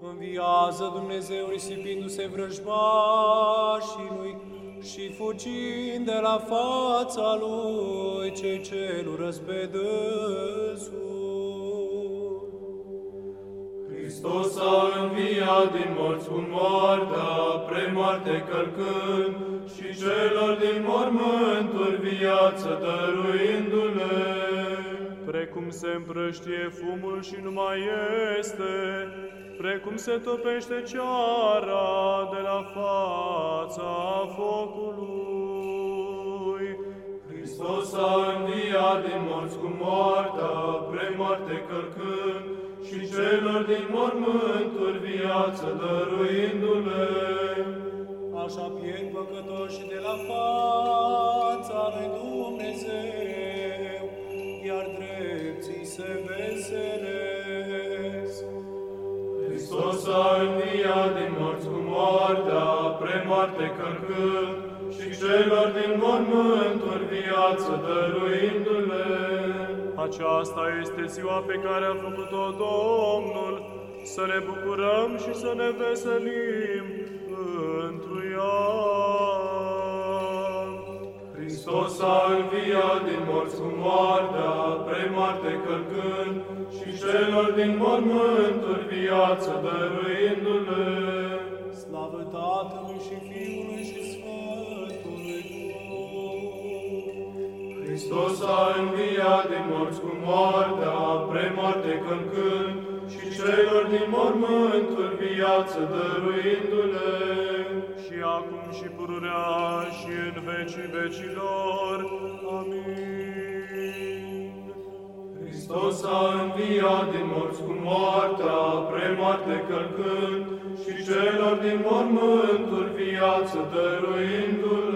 Înviază Dumnezeu risipindu-se vrăjmașii lui și fugind de la fața lui cei ce nu răspedânsul. Hristos a înviat din morți cu moartea, premoarte călcând, și celor din mormânturi viață dăruindu-le. Precum se împrăștie fumul și nu mai este, precum se topește ceara de la fața focului. Hristos a înviat din morți cu moartea, premoarte călcând, și celor din mormânturi viață dăruindu-le. Așa pierd păcătoși de la fața lui Dumnezeu, iar drepții se veselesc. Hristos a înviat din morți cu moartea, premoarte călcând, și celor din mormânturi viață dăruindu-le. Aceasta este ziua pe care a făcut-o Domnul, să ne bucurăm și să ne veselim întru ea. Hristos a înviat din morți cu moartea, premoarte călcând, și celor din mormânturi viață dăruindu-le. Slavă Tatălui și Fiului și Sfântului Duh! Hristos a înviat din morți cu moartea, premoarte călcând, și celor din mormânturi viață dăruindu-le. Și acum și pururea și în vecii vecilor. Amin. Hristos a înviat din morți cu moartea, premoarte călcând, și celor din mormânturi viață dăruindu-le.